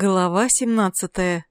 Глава 17.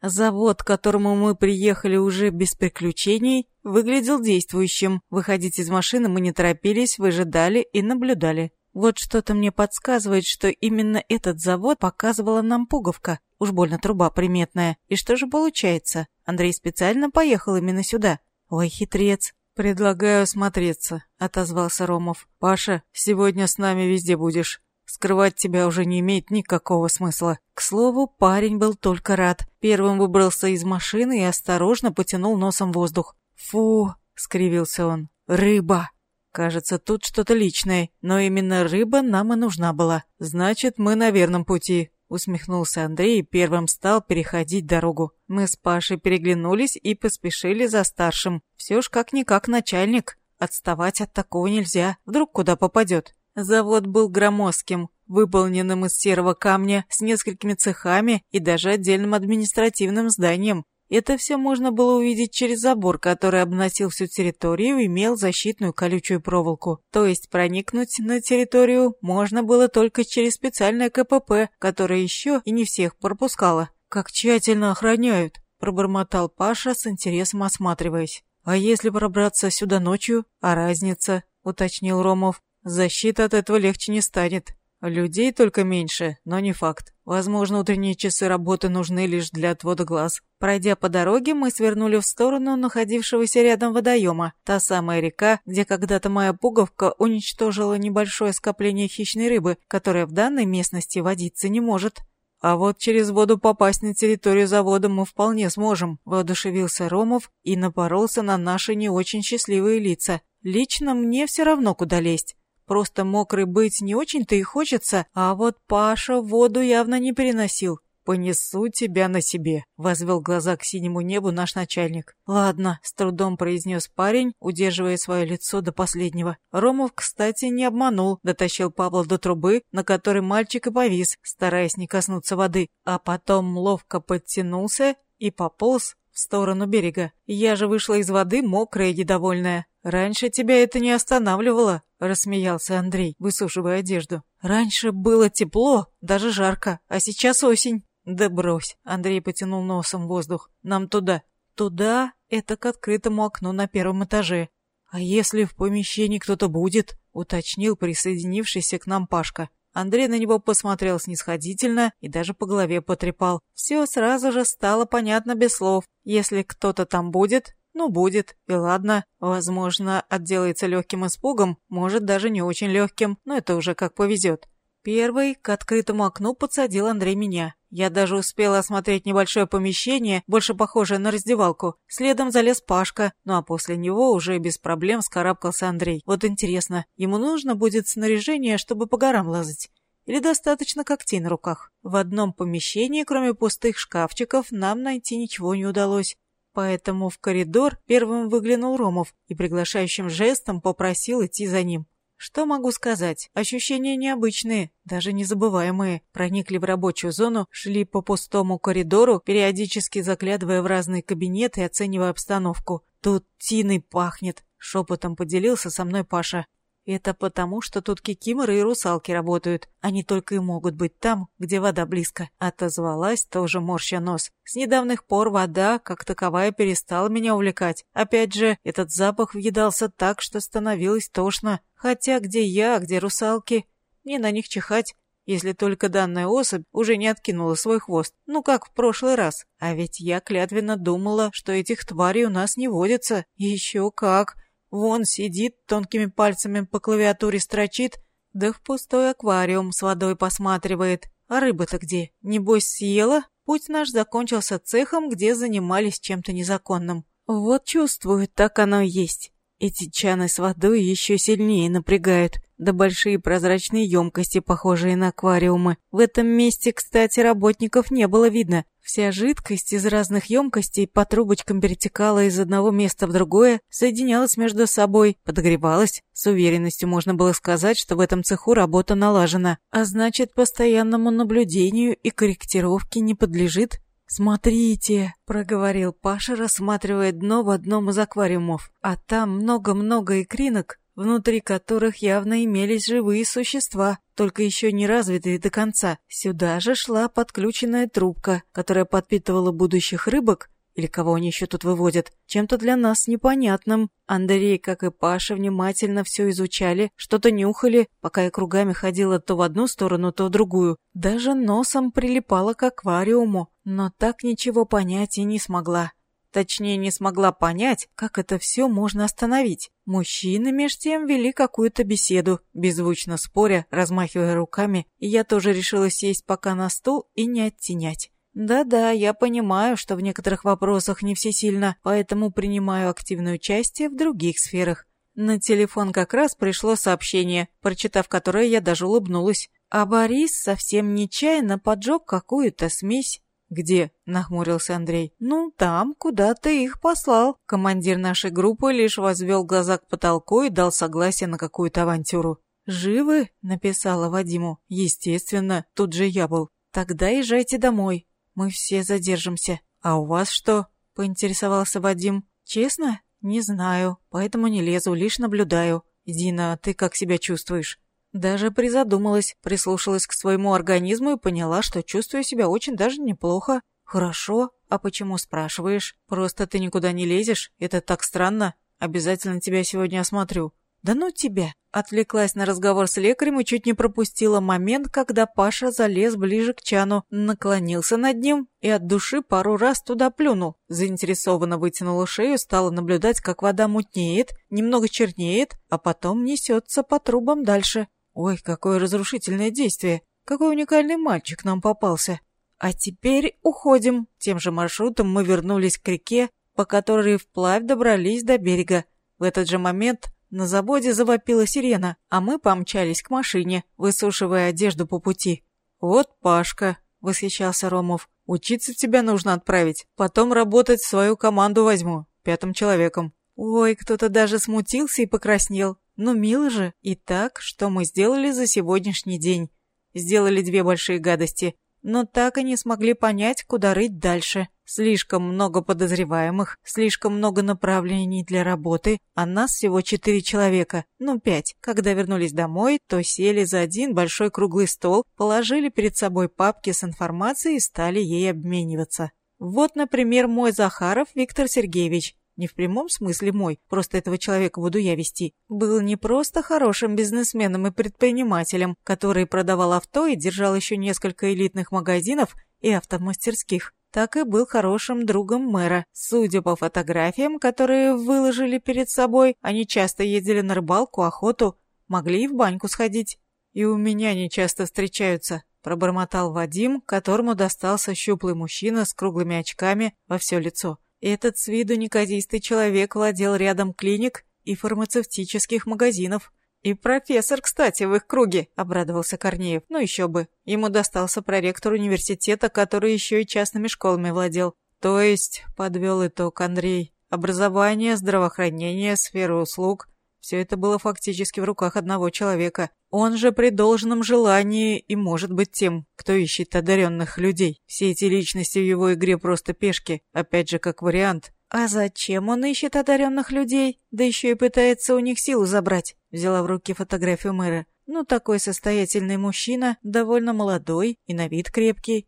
Завод, к которому мы приехали уже без приключений, выглядел действующим. Выходить из машины мы не торопились, выжидали и наблюдали. Вот что-то мне подсказывает, что именно этот завод показывала нам пуговка. Уж больно труба приметная. И что же получается? Андрей специально поехал именно сюда. Ой, хитрец. «Предлагаю осмотреться», — отозвался Ромов. «Паша, сегодня с нами везде будешь. Скрывать тебя уже не имеет никакого смысла. К слову, парень был только рад. Первым выбрался из машины и осторожно потянул носом воздух. «Фу!» — скривился он. «Рыба!» Кажется, тут что-то личное, но именно рыба нам и нужна была. Значит, мы на верном пути. Усмехнулся Андрей и первым стал переходить дорогу. Мы с Пашей переглянулись и поспешили за старшим. Все ж как-никак начальник. Отставать от такого нельзя. Вдруг куда попадет. Завод был громоздким, выполненным из серого камня, с несколькими цехами и даже отдельным административным зданием. Это все можно было увидеть через забор, который обносил всю территорию и имел защитную колючую проволоку. То есть проникнуть на территорию можно было только через специальное КПП, которое еще и не всех пропускало. «Как тщательно охраняют!» – пробормотал Паша с интересом осматриваясь. «А если пробраться сюда ночью? А разница?» – уточнил Ромов. Защита от этого легче не станет. Людей только меньше, но не факт. Возможно, утренние часы работы нужны лишь для отвода глаз. Пройдя по дороге, мы свернули в сторону находившегося рядом водоема. Та самая река, где когда-то моя пуговка уничтожила небольшое скопление хищной рыбы, которая в данной местности водиться не может. А вот через воду попасть на территорию завода мы вполне сможем, воодушевился Ромов и напоролся на наши не очень счастливые лица. Лично мне все равно, куда лезть. Просто мокрый быть не очень-то и хочется, а вот Паша воду явно не переносил. «Понесу тебя на себе», — возвел глаза к синему небу наш начальник. «Ладно», — с трудом произнес парень, удерживая свое лицо до последнего. Ромов, кстати, не обманул, дотащил Павла до трубы, на которой мальчик и повис, стараясь не коснуться воды, а потом ловко подтянулся и пополз в сторону берега. Я же вышла из воды мокрая и недовольная. «Раньше тебя это не останавливало», — рассмеялся Андрей, высушивая одежду. «Раньше было тепло, даже жарко, а сейчас осень». «Да брось», — Андрей потянул носом воздух. «Нам туда». «Туда» — это к открытому окну на первом этаже. «А если в помещении кто-то будет?» — уточнил присоединившийся к нам Пашка. Андрей на него посмотрел снисходительно и даже по голове потрепал. Все сразу же стало понятно без слов. Если кто-то там будет, ну, будет, и ладно. Возможно, отделается легким испугом, может, даже не очень легким, но это уже как повезет. Первый к открытому окну подсадил Андрей меня. Я даже успела осмотреть небольшое помещение, больше похожее на раздевалку. Следом залез Пашка, ну а после него уже без проблем скарабкался Андрей. Вот интересно, ему нужно будет снаряжение, чтобы по горам лазать? Или достаточно когтей на руках? В одном помещении, кроме пустых шкафчиков, нам найти ничего не удалось. Поэтому в коридор первым выглянул Ромов и приглашающим жестом попросил идти за ним. Что могу сказать? Ощущения необычные, даже незабываемые. Проникли в рабочую зону, шли по пустому коридору, периодически заглядывая в разные кабинеты и оценивая обстановку. «Тут тиной пахнет», — шепотом поделился со мной Паша. Это потому, что тут кикиморы и русалки работают. Они только и могут быть там, где вода близко. Отозвалась тоже морща нос. С недавних пор вода, как таковая, перестала меня увлекать. Опять же, этот запах въедался так, что становилось тошно. Хотя где я, где русалки? Мне на них чихать если только данная особь уже не откинула свой хвост, ну как в прошлый раз. А ведь я клятвенно думала, что этих тварей у нас не водится. Еще как. Вон сидит, тонкими пальцами по клавиатуре строчит, да в пустой аквариум с водой посматривает. А рыба-то где? Небось съела? Путь наш закончился цехом, где занимались чем-то незаконным. Вот чувствую, так оно и есть. Эти чаны с водой еще сильнее напрягают да большие прозрачные емкости, похожие на аквариумы. В этом месте, кстати, работников не было видно. Вся жидкость из разных емкостей по трубочкам перетекала из одного места в другое, соединялась между собой, подогревалась. С уверенностью можно было сказать, что в этом цеху работа налажена, а значит, постоянному наблюдению и корректировке не подлежит. «Смотрите», — проговорил Паша, рассматривая дно в одном из аквариумов. «А там много-много икринок, внутри которых явно имелись живые существа, только еще не развитые до конца. Сюда же шла подключенная трубка, которая подпитывала будущих рыбок или кого они еще тут выводят, чем-то для нас непонятным. Андрей, как и Паша, внимательно все изучали, что-то нюхали, пока я кругами ходила то в одну сторону, то в другую. Даже носом прилипала к аквариуму, но так ничего понять и не смогла. Точнее, не смогла понять, как это все можно остановить. Мужчины меж тем вели какую-то беседу, беззвучно споря, размахивая руками, и я тоже решила сесть пока на стул и не оттенять. Да-да, я понимаю, что в некоторых вопросах не всесильно, поэтому принимаю активное участие в других сферах. На телефон как раз пришло сообщение, прочитав которое я даже улыбнулась. А Борис совсем нечаянно поджег какую-то смесь. «Где?» – нахмурился Андрей. «Ну, там, куда ты их послал». Командир нашей группы лишь возвел глаза к потолку и дал согласие на какую-то авантюру. «Живы?» – написала Вадиму. «Естественно, тут же я был. Тогда езжайте домой. Мы все задержимся. А у вас что? Поинтересовался Вадим. Честно? Не знаю, поэтому не лезу, лишь наблюдаю. Дина, ты как себя чувствуешь? Даже призадумалась, прислушалась к своему организму и поняла, что чувствую себя очень даже неплохо. Хорошо, а почему спрашиваешь? Просто ты никуда не лезешь, это так странно. Обязательно тебя сегодня осмотрю. «Да ну тебя!» Отвлеклась на разговор с лекарем и чуть не пропустила момент, когда Паша залез ближе к чану, наклонился над ним и от души пару раз туда плюнул. Заинтересованно вытянула шею, стала наблюдать, как вода мутнеет, немного чернеет, а потом несется по трубам дальше. Ой, какое разрушительное действие! Какой уникальный мальчик нам попался! А теперь уходим. Тем же маршрутом мы вернулись к реке, по которой вплавь добрались до берега. В этот же момент на заводе завопила сирена, а мы помчались к машине, высушивая одежду по пути. «Вот Пашка», — восхищался Ромов, — «учиться тебя нужно отправить, потом работать в свою команду возьму, пятым человеком». Ой, кто-то даже смутился и покраснел. Ну, мило же. Итак, что мы сделали за сегодняшний день? Сделали две большие гадости но так и не смогли понять, куда рыть дальше. Слишком много подозреваемых, слишком много направлений для работы, а нас всего четыре человека, ну пять. Когда вернулись домой, то сели за один большой круглый стол, положили перед собой папки с информацией и стали ей обмениваться. Вот, например, мой Захаров Виктор Сергеевич, не в прямом смысле мой, просто этого человека буду я вести, был не просто хорошим бизнесменом и предпринимателем, который продавал авто и держал еще несколько элитных магазинов и автомастерских, так и был хорошим другом мэра. Судя по фотографиям, которые выложили перед собой, они часто ездили на рыбалку, охоту, могли и в баньку сходить. И у меня не часто встречаются, пробормотал Вадим, которому достался щуплый мужчина с круглыми очками во все лицо. Этот с виду неказистый человек владел рядом клиник и фармацевтических магазинов. «И профессор, кстати, в их круге», — обрадовался Корнеев. «Ну еще бы. Ему достался проректор университета, который еще и частными школами владел. То есть, — подвел итог Андрей, — образование, здравоохранение, сфера услуг — все это было фактически в руках одного человека. Он же при должном желании и может быть тем, кто ищет одаренных людей. Все эти личности в его игре просто пешки, опять же, как вариант. «А зачем он ищет одаренных людей? Да еще и пытается у них силу забрать», — взяла в руки фотографию мэра. «Ну, такой состоятельный мужчина, довольно молодой и на вид крепкий.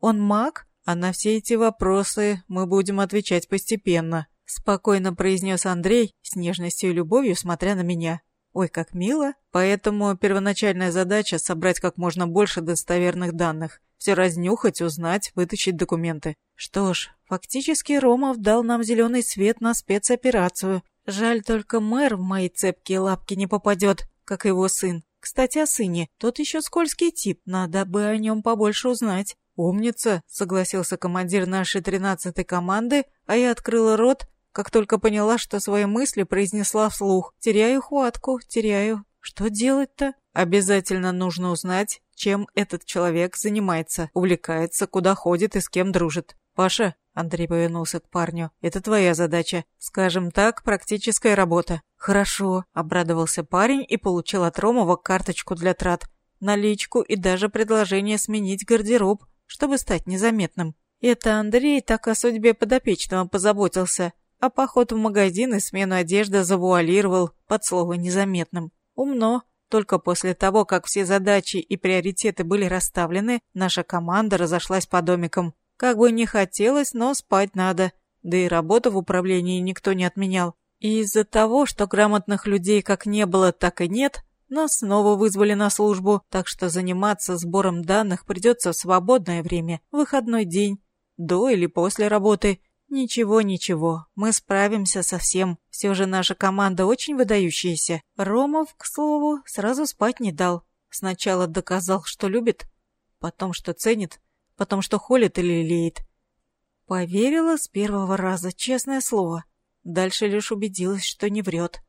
Он маг? А на все эти вопросы мы будем отвечать постепенно», — спокойно произнес Андрей, с нежностью и любовью смотря на меня. Ой, как мило. Поэтому первоначальная задача — собрать как можно больше достоверных данных. Все разнюхать, узнать, вытащить документы. Что ж, фактически Ромов дал нам зеленый свет на спецоперацию. Жаль, только мэр в мои цепкие лапки не попадет, как его сын. Кстати, о сыне. Тот еще скользкий тип, надо бы о нем побольше узнать. «Умница», — согласился командир нашей тринадцатой команды, а я открыла рот, как только поняла, что свои мысли произнесла вслух. Теряю хватку, теряю. Что делать-то? Обязательно нужно узнать, чем этот человек занимается, увлекается, куда ходит и с кем дружит. Паша, Андрей повернулся к парню, это твоя задача. Скажем так, практическая работа. Хорошо, обрадовался парень и получил от Ромова карточку для трат, наличку и даже предложение сменить гардероб, чтобы стать незаметным. Это Андрей так о судьбе подопечного позаботился. А поход в магазин и смену одежды завуалировал под слово «незаметным». Умно. Только после того, как все задачи и приоритеты были расставлены, наша команда разошлась по домикам. Как бы не хотелось, но спать надо. Да и работу в управлении никто не отменял. И из-за того, что грамотных людей как не было, так и нет, нас снова вызвали на службу, так что заниматься сбором данных придется в свободное время, выходной день, до или после работы. Ничего, ничего, мы справимся со всем. Все же наша команда очень выдающаяся. Ромов, к слову, сразу спать не дал. Сначала доказал, что любит, потом, что ценит, потом, что холит или лелеет. Поверила с первого раза, честное слово. Дальше лишь убедилась, что не врет.